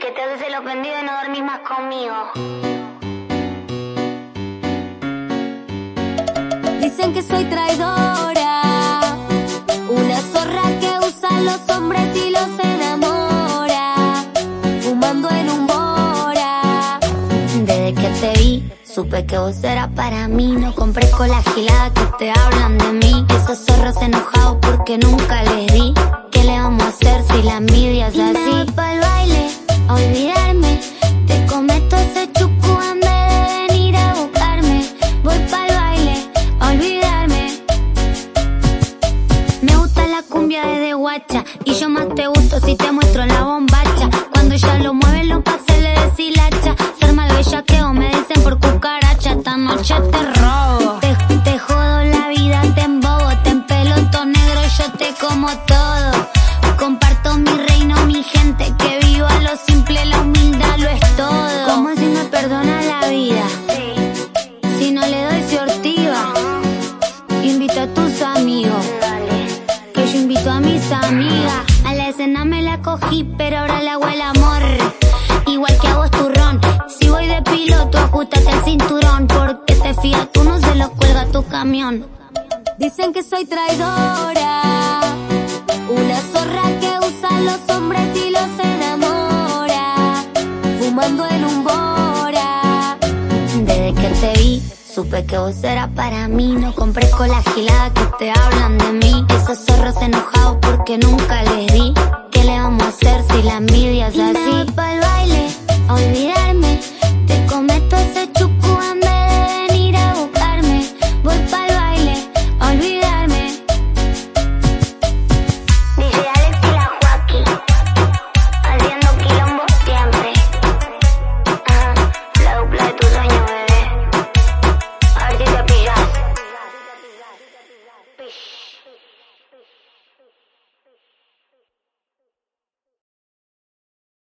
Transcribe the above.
Que te haces el ofendido y no dormís más conmigo. Dicen que soy traidora, una zorra que usa a los hombres y los enamora, fumando en un bora. Desde que te vi, supe que vos eras para mí. No compré con la gilada que te hablan de mí. Esos zorros enojados porque nunca voy pa'l baile, a olvidarme. Te cometo ese chucu en vez de venir a buscarme. Voy pa'l baile, a olvidarme. Me gusta la cumbia desde guacha Y yo más te gusto si te muestro la bombacha Cuando ella lo mueve los pases le deshilacha Ser mal bellaqueo me dicen por cucaracha Esta noche mis amigas. A la escena me la cogí, pero ahora hago el amor. Igual que a vos, turrón. Si voy de piloto, ajustate el cinturón. Porque te fías, tú no se lo cuelga tu camión. Dicen que soy traidora. Una zorra que usa a los hombres y los enamora. Fumando en un bora. Desde que te vi, supe que vos eras para mí. No compré con la gilada que te hablan de mí. Esos zorros enojados porque nunca les di. ¿Qué le vamos a hacer si la envidia es así?